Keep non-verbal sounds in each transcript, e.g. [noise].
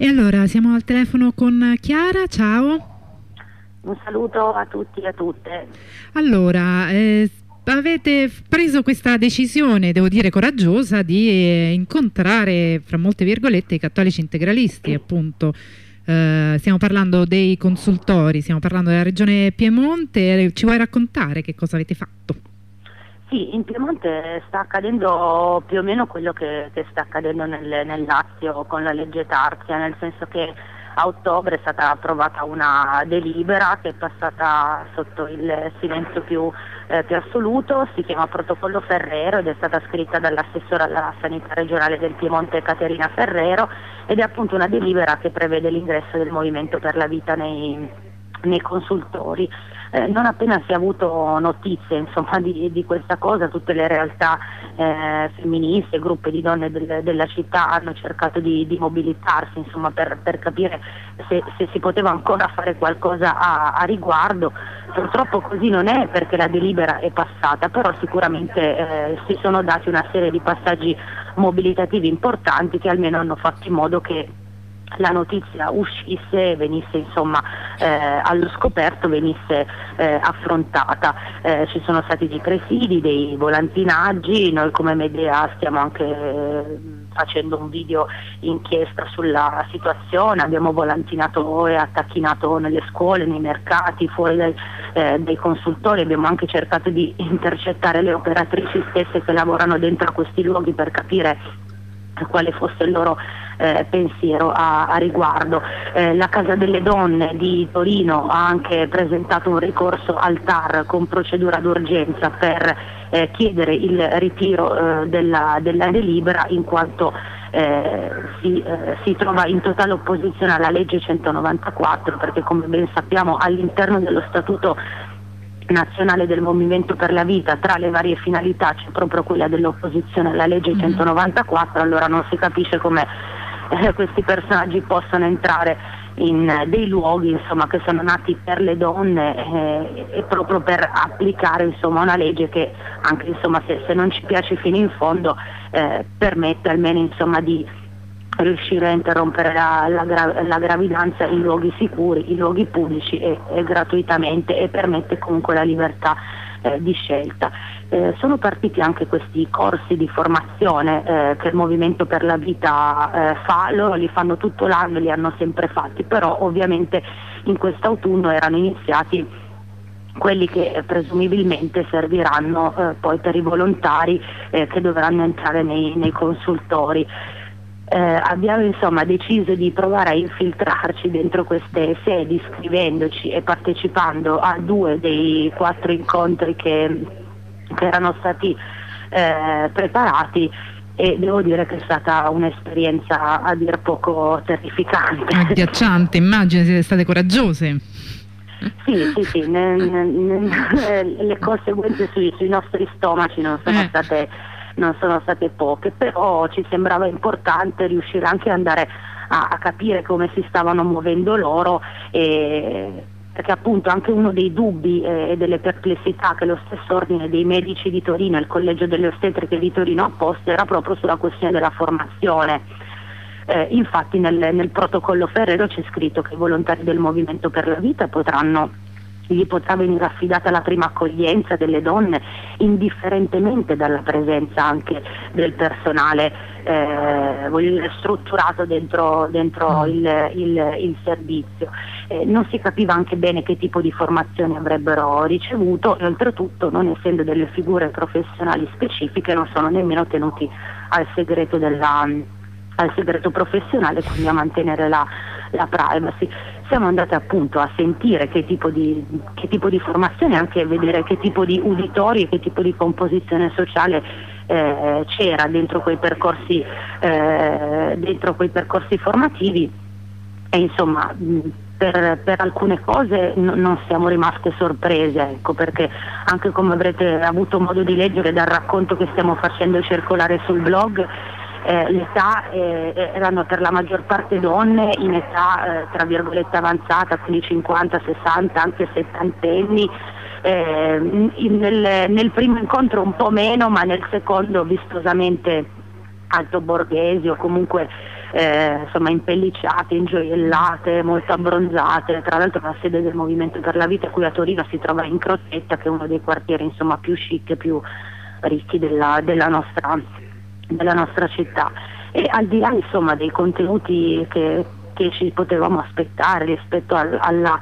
E allora siamo al telefono con Chiara, ciao. Un saluto a tutti e a tutte. Allora, eh, avete preso questa decisione, devo dire coraggiosa, di eh, incontrare, fra molte virgolette, i cattolici integralisti, appunto. Eh, stiamo parlando dei consultori, stiamo parlando della regione Piemonte, ci vuoi raccontare che cosa avete fatto? Sì, in Piemonte sta accadendo più o meno quello che, che sta accadendo nel, nel, Lazio con la legge Tarzia, nel senso che a ottobre è stata approvata una delibera che è passata sotto il silenzio più, eh, più assoluto, si chiama Protocollo Ferrero ed è stata scritta dall'assessore alla sanità regionale del Piemonte Caterina Ferrero ed è appunto una delibera che prevede l'ingresso del Movimento per la Vita nei, nei consultori. Eh, non appena si è avuto notizie insomma, di, di, questa cosa, tutte le realtà eh, femministe, gruppi di donne del, della città hanno cercato di, di mobilitarsi insomma, per, per, capire se, se, si poteva ancora fare qualcosa a, a, riguardo. Purtroppo così non è perché la delibera è passata, però sicuramente eh, si sono dati una serie di passaggi mobilitativi importanti che almeno hanno fatto in modo che la notizia uscisse e venisse insomma eh, allo scoperto, venisse eh, affrontata. Eh, ci sono stati dei presidi, dei volantinaggi, noi come Medea stiamo anche eh, facendo un video inchiesta sulla situazione, abbiamo volantinato e attacchinato nelle scuole, nei mercati, fuori dai, eh, dai consultori, abbiamo anche cercato di intercettare le operatrici stesse che lavorano dentro a questi luoghi per capire quale fosse il loro eh, pensiero a, a riguardo. Eh, la Casa delle Donne di Torino ha anche presentato un ricorso al TAR con procedura d'urgenza per eh, chiedere il ritiro eh, della, della, delibera in quanto eh, si, eh, si, trova in totale opposizione alla legge 194 perché come ben sappiamo all'interno dello statuto nazionale del Movimento per la Vita, tra le varie finalità c'è proprio quella dell'opposizione alla legge 194, mm-hmm. allora non si capisce come eh, questi personaggi possano entrare in eh, dei luoghi insomma, che sono nati per le donne eh, e proprio per applicare insomma, una legge che anche insomma, se, se, non ci piace fino in fondo eh, permette almeno insomma, di riuscire a interrompere la, la, la, gravidanza in luoghi sicuri, in luoghi pubblici e, e gratuitamente e permette comunque la libertà eh, di scelta. Eh, sono partiti anche questi corsi di formazione eh, che il Movimento per la Vita eh, fa, loro li fanno tutto l'anno, li hanno sempre fatti, però ovviamente in quest'autunno erano iniziati quelli che eh, presumibilmente serviranno eh, poi per i volontari che dovranno entrare nei, nei consultori eh, abbiamo insomma deciso di provare a infiltrarci dentro queste sedi scrivendoci e partecipando a due dei quattro incontri che, che erano stati eh, preparati e devo dire che è stata un'esperienza a dir poco terrificante. Agghiacciante, immagino siete state coraggiose. Sì, sì, sì, ne, ne, ne, [laughs] le conseguenze sui, sui, nostri stomaci non sono eh. state non sono state poche, però ci sembrava importante riuscire anche ad andare a, a capire come si stavano muovendo loro. E, perché appunto anche uno dei dubbi eh, e delle perplessità che lo stesso ordine dei medici di Torino e il collegio delle ostetriche di Torino ha posto era proprio sulla questione della formazione. Eh, infatti nel, nel protocollo Ferrero c'è scritto che i volontari del Movimento per la Vita potranno gli potrà venire affidata la prima accoglienza delle donne, indifferentemente dalla presenza anche del personale eh, strutturato dentro, dentro mm. il, il, il, servizio. Eh, non si capiva anche bene che tipo di formazione avrebbero ricevuto e oltretutto non essendo delle figure professionali specifiche non sono nemmeno tenuti al segreto, della, al segreto professionale, quindi a mantenere la, la privacy. Siamo andati appunto a sentire che tipo di, che tipo di formazione, anche a vedere che tipo di uditori e che tipo di composizione sociale eh, c'era dentro quei, percorsi, eh, dentro quei percorsi formativi. E insomma per, per, alcune cose non siamo rimaste sorprese, ecco, perché anche come avrete avuto modo di leggere dal racconto che stiamo facendo circolare sul blog, eh, l'età eh, erano per la maggior parte donne in età eh, tra virgolette avanzata, quindi 50, 60, anche 70 anni. Eh, nel, nel, primo incontro un po' meno, ma nel secondo vistosamente alto borghesi o comunque eh, insomma impellicciate, ingioiellate, molto abbronzate, tra l'altro la sede del Movimento per la Vita qui a Torino si trova in Crocetta che è uno dei quartieri insomma, più chic e più ricchi della, della, nostra, della nostra città. E al di là insomma, dei contenuti che, che, ci potevamo aspettare rispetto al, alla,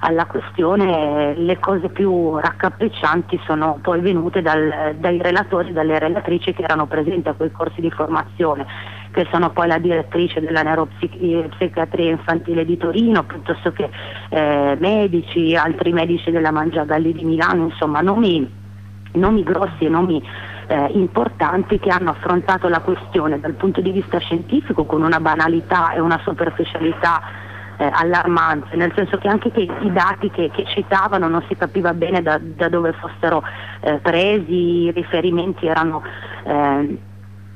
alla, questione, le cose più raccapriccianti sono poi venute dal, dai relatori e dalle relatrici che erano presenti a quei corsi di formazione che sono poi la direttrice della neuropsichiatria infantile di Torino, piuttosto che eh, medici, altri medici della Mangiagalli di Milano, insomma nomi, nomi grossi e nomi eh, importanti che hanno affrontato la questione dal punto di vista scientifico con una banalità e una superficialità eh, allarmante, nel senso che anche che i dati che, che, citavano non si capiva bene da, da dove fossero eh, presi, i riferimenti erano eh,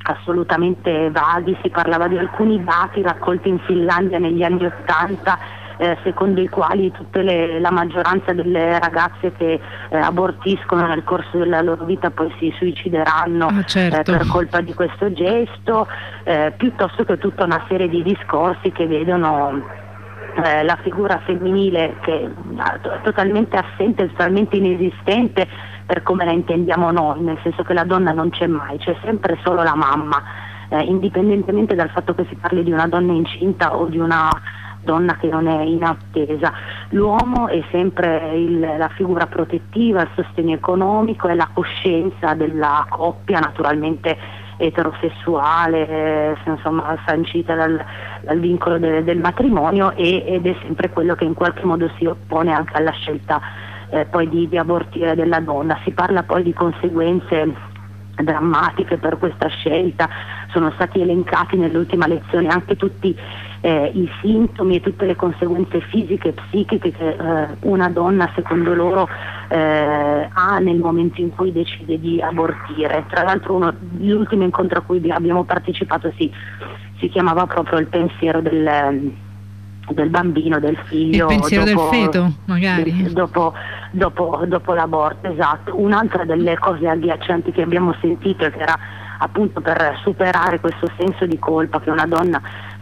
assolutamente vaghi, si parlava di alcuni dati raccolti in Finlandia negli anni Ottanta eh, secondo i quali le, la maggioranza delle ragazze che eh, abortiscono nel corso della loro vita poi si suicideranno ah, certo. eh, per colpa di questo gesto, eh, piuttosto che tutta una serie di discorsi che vedono eh, la figura femminile che è totalmente assente, totalmente inesistente per come la intendiamo noi, nel senso che la donna non c'è mai, c'è sempre solo la mamma, eh, indipendentemente dal fatto che si parli di una donna incinta o di una donna che non è in attesa. L'uomo è sempre il, la figura protettiva, il sostegno economico e la coscienza della coppia naturalmente eterosessuale, eh, insomma, sancita dal, dal vincolo de, del matrimonio e, ed è sempre quello che in qualche modo si oppone anche alla scelta eh, poi di, di abortire della donna. Si parla poi di conseguenze drammatiche per questa scelta, sono stati elencati nell'ultima lezione anche tutti eh, i sintomi e tutte le conseguenze fisiche e psichiche che eh, una donna secondo loro eh, ha nel momento in cui decide di abortire. Tra l'altro l'ultimo incontro a cui abbiamo partecipato si, si chiamava proprio il pensiero del del bambino, del figlio. Il pensiero dopo, del feto, magari. Dopo, dopo, dopo, l'aborto, esatto. Un'altra delle cose agghiaccianti che abbiamo sentito e che era appunto per superare questo senso di colpa che una donna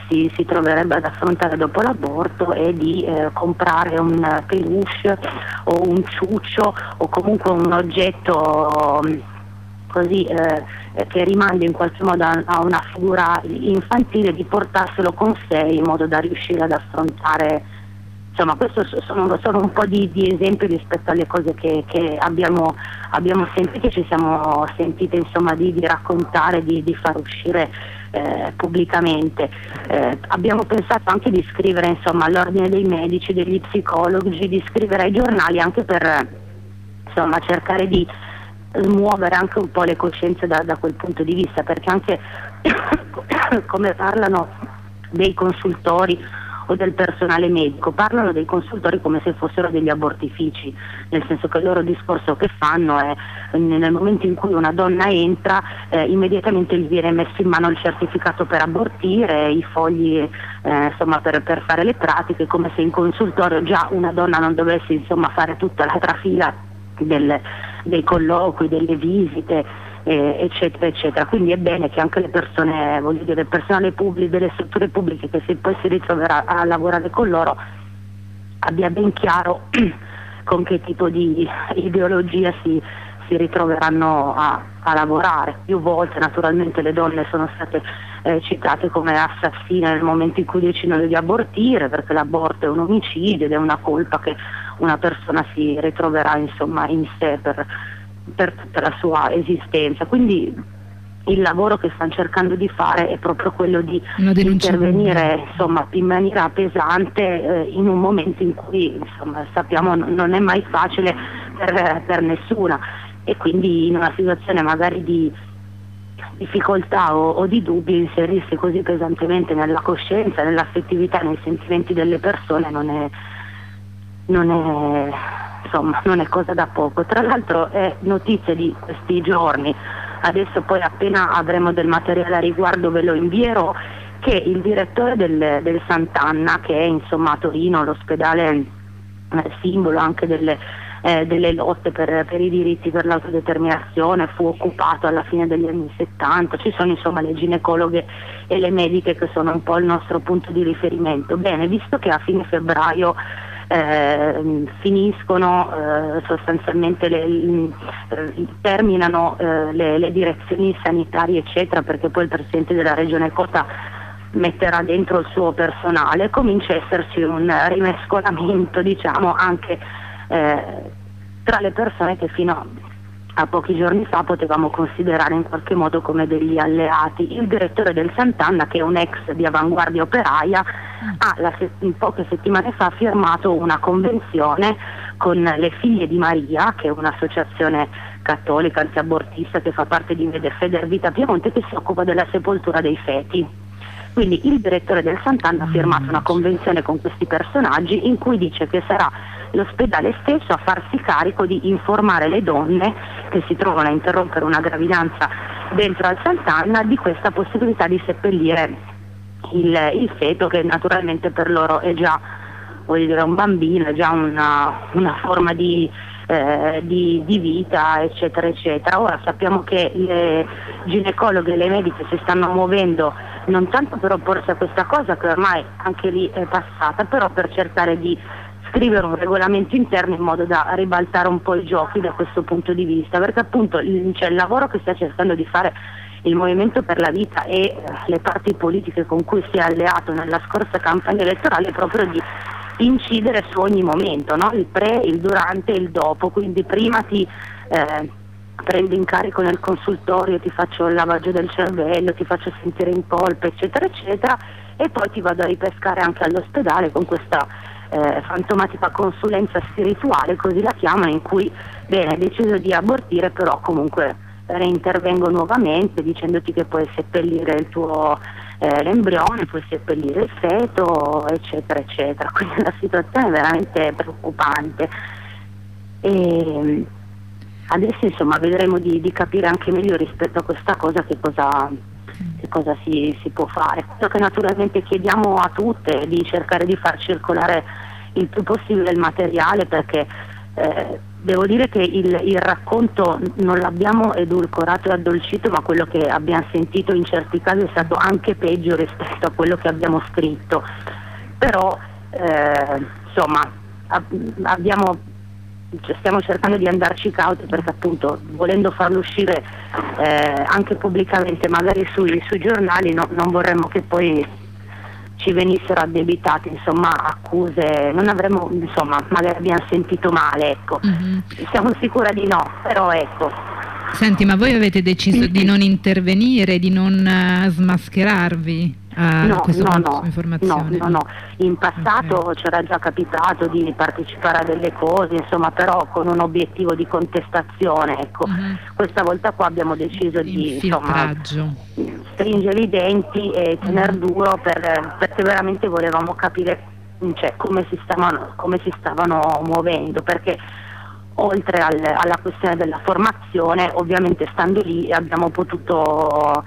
si, si troverebbe ad affrontare dopo l'aborto è di eh, comprare un peluche o un ciuccio o comunque un oggetto così eh, che rimanda in qualche modo a, a, una figura infantile di portarselo con sé in modo da riuscire ad affrontare insomma questo sono, sono un po' di, di, esempi rispetto alle cose che, che abbiamo, abbiamo, sentito ci siamo sentite insomma, di, di, raccontare, di, di far uscire eh, pubblicamente. Eh, abbiamo pensato anche di scrivere insomma, all'ordine dei medici, degli psicologi, di scrivere ai giornali anche per insomma, cercare di smuovere anche un po' le coscienze da, da quel punto di vista, perché anche [coughs] come parlano dei consultori o del personale medico, parlano dei consultori come se fossero degli abortifici, nel senso che il loro discorso che fanno è nel momento in cui una donna entra eh, immediatamente gli viene messo in mano il certificato per abortire, i fogli eh, insomma, per, per, fare le pratiche, come se in consultorio già una donna non dovesse insomma, fare tutta la trafila del, dei colloqui, delle visite, eh, eccetera, eccetera. Quindi è bene che anche le persone, voglio dire, il personale pubblico, delle strutture pubbliche che se poi si ritroverà a lavorare con loro abbia ben chiaro [clears throat] con che tipo di ideologia si, si ritroveranno a, a, lavorare. Più volte naturalmente le donne sono state eh, citate come assassine nel momento in cui decidono di abortire, perché l'aborto è un omicidio ed è una colpa che una persona si ritroverà insomma, in sé per, per tutta la sua esistenza. Quindi il lavoro che stanno cercando di fare è proprio quello di intervenire insomma, in maniera pesante eh, in un momento in cui insomma, sappiamo non è mai facile per, per, nessuna e quindi in una situazione magari di difficoltà o, o di dubbi inserirsi così pesantemente nella coscienza, nell'affettività, nei sentimenti delle persone non è, non è, insomma, non è cosa da poco. Tra l'altro è notizia di questi giorni, adesso poi appena avremo del materiale a riguardo ve lo invierò, che il direttore del, del Sant'Anna, che è insomma a Torino l'ospedale eh, simbolo anche delle, eh, delle lotte per, per, i diritti per l'autodeterminazione, fu occupato alla fine degli anni 70, ci sono insomma le ginecologhe e le mediche che sono un po' il nostro punto di riferimento. Bene, visto che a fine febbraio eh, finiscono eh, sostanzialmente le, eh, terminano eh, le, le, direzioni sanitarie eccetera perché poi il Presidente della Regione Cota metterà dentro il suo personale, comincia a esserci un rimescolamento diciamo anche eh, tra le persone che fino a a pochi giorni fa potevamo considerare in qualche modo come degli alleati. Il direttore del Sant'Anna, che è un ex di avanguardia operaia, ha se- poche settimane fa firmato una convenzione con le figlie di Maria, che è un'associazione cattolica antiabortista che fa parte di Feder Vita Piemonte, che si occupa della sepoltura dei feti. Quindi il direttore del Sant'Anna ha firmato una convenzione con questi personaggi in cui dice che sarà l'ospedale stesso a farsi carico di informare le donne che si trovano a interrompere una gravidanza dentro al Sant'Anna di questa possibilità di seppellire il, il feto che naturalmente per loro è già dire, un bambino, è già una, una forma di, eh, di, di, vita, eccetera, eccetera. Ora sappiamo che le ginecologhe e le mediche si stanno muovendo non tanto per opporsi a questa cosa che ormai anche lì è passata, però per cercare di scrivere un regolamento interno in modo da ribaltare un po' i giochi da questo punto di vista, perché appunto cioè, il lavoro che sta cercando di fare il Movimento per la Vita e eh, le parti politiche con cui si è alleato nella scorsa campagna elettorale è proprio di incidere su ogni momento, no? il pre, il durante e il dopo, quindi prima ti eh, prendo in carico nel consultorio, ti faccio il lavaggio del cervello, ti faccio sentire in polpa, eccetera, eccetera, e poi ti vado a ripescare anche all'ospedale con questa eh, fantomatica consulenza spirituale, così la chiamano, in cui bene, hai deciso di abortire, però comunque reintervengo nuovamente dicendoti che puoi seppellire il tuo eh, l'embrione, puoi seppellire il feto, eccetera, eccetera. [laughs] Quindi la situazione è veramente preoccupante. E adesso insomma vedremo di, di capire anche meglio rispetto a questa cosa che cosa che cosa si, si, può fare. Quello che naturalmente chiediamo a tutte di cercare di far circolare il più possibile il materiale perché eh, devo dire che il, il, racconto non l'abbiamo edulcorato e addolcito ma quello che abbiamo sentito in certi casi è stato anche peggio rispetto a quello che abbiamo scritto. Però eh, insomma abbiamo cioè, stiamo cercando di andarci cauti perché appunto volendo farlo uscire eh, anche pubblicamente magari sui, sui giornali no, non vorremmo che poi ci venissero addebitate insomma accuse, non avremmo insomma magari abbiamo sentito male ecco, mm-hmm. siamo sicura di no, però ecco. Senti ma voi avete deciso di non intervenire, di non uh, smascherarvi? a no, questo no, no? No, no, no. In passato okay. c'era già capitato di partecipare a delle cose, insomma, però con un obiettivo di contestazione. Ecco. Uh-huh. Questa volta qua abbiamo deciso di insomma, stringere i denti e tenere uh-huh. duro per, perché veramente volevamo capire cioè, come, si stavano, come si stavano muovendo. Perché oltre al, alla questione della formazione, ovviamente stando lì abbiamo potuto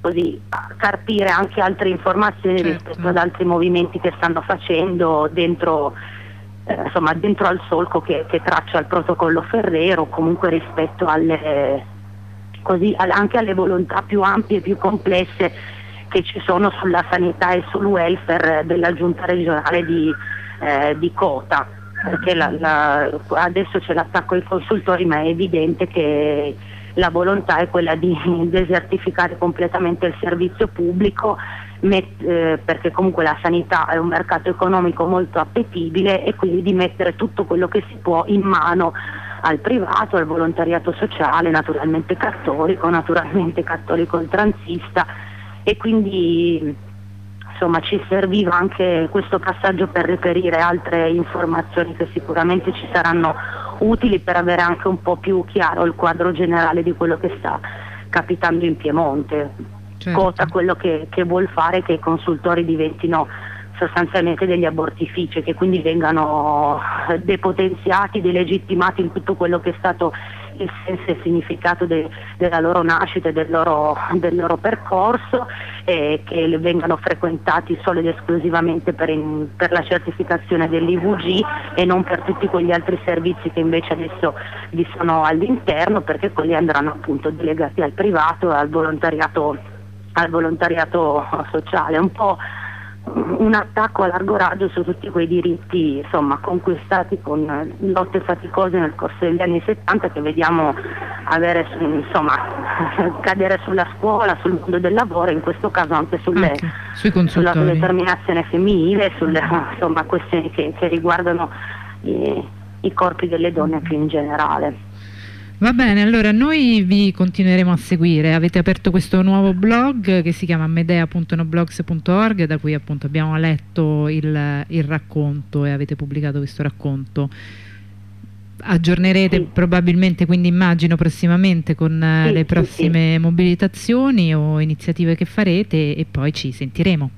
così carpire anche altre informazioni certo. rispetto ad altri movimenti che stanno facendo dentro, eh, insomma, dentro al solco che, che, traccia il protocollo Ferrero, comunque rispetto alle, così, anche alle volontà più ampie e più complesse che ci sono sulla sanità e sul welfare della giunta regionale di, eh, di Cota. Perché la, la, adesso c'è l'attacco ai consultori, ma è evidente che la volontà è quella di [laughs] desertificare completamente il servizio pubblico met, eh, perché comunque la sanità è un mercato economico molto appetibile e quindi di mettere tutto quello che si può in mano al privato, al volontariato sociale, naturalmente cattolico, naturalmente cattolico oltranzista e quindi insomma ci serviva anche questo passaggio per reperire altre informazioni che sicuramente ci saranno utili per avere anche un po' più chiaro il quadro generale di quello che sta capitando in Piemonte. Certo. Cota quello che, che vuol fare che i consultori diventino sostanzialmente degli abortifici, che quindi vengano depotenziati, delegittimati in tutto quello che è stato il senso e il significato de, della loro nascita e del loro, del loro percorso e che vengano frequentati solo ed esclusivamente per, in, per la certificazione dell'IVG e non per tutti quegli altri servizi che invece adesso vi sono all'interno perché quelli andranno appunto delegati al privato e al volontariato, al volontariato sociale. Un po' un attacco a largo raggio su tutti quei diritti insomma, conquistati con lotte faticose nel corso degli anni 70 che vediamo avere, insomma, [laughs] cadere sulla scuola, sul mondo del lavoro, in questo caso anche sulle, anche sulla determinazione femminile, sulle insomma, questioni che, che riguardano i, i corpi delle donne più in generale. Va bene, allora noi vi continueremo a seguire, avete aperto questo nuovo blog che si chiama medea.noblogs.org da cui appunto abbiamo letto il, il, racconto e avete pubblicato questo racconto. Aggiornerete sì. probabilmente, quindi immagino prossimamente con eh, sì, le prossime sì, mobilitazioni o iniziative che farete e poi ci sentiremo.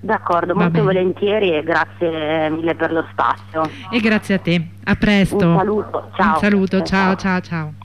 D'accordo, molto volentieri e grazie mille per lo spazio. E grazie a te, a presto. Un saluto, ciao. Un saluto, ciao ciao ciao. ciao.